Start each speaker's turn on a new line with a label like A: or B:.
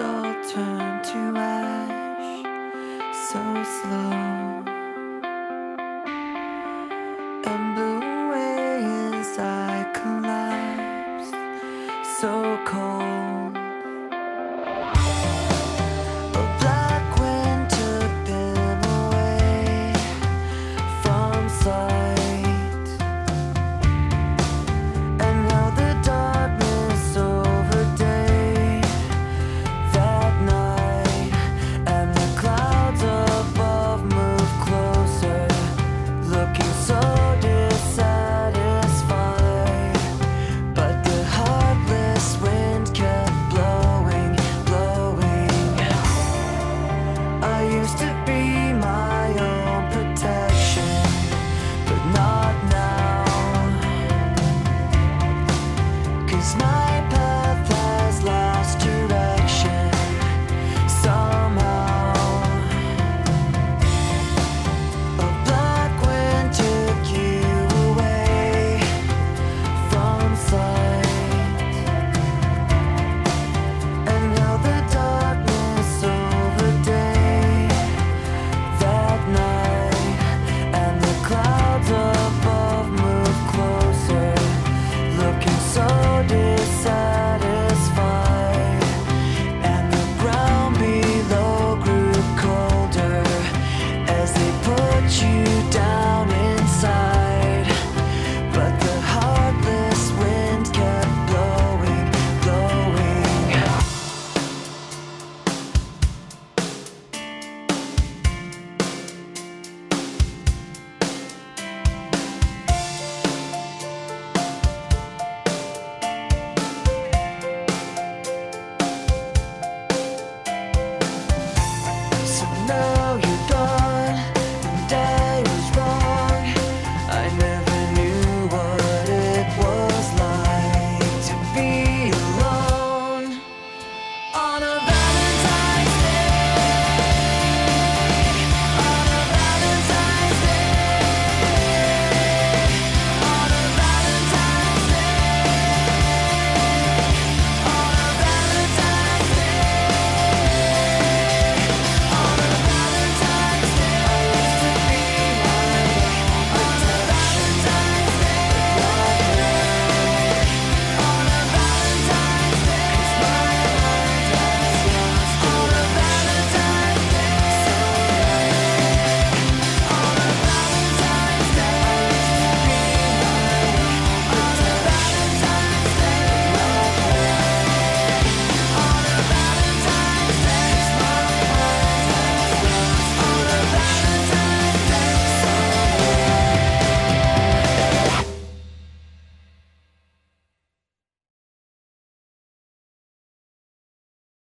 A: all turn to ash. So slow know you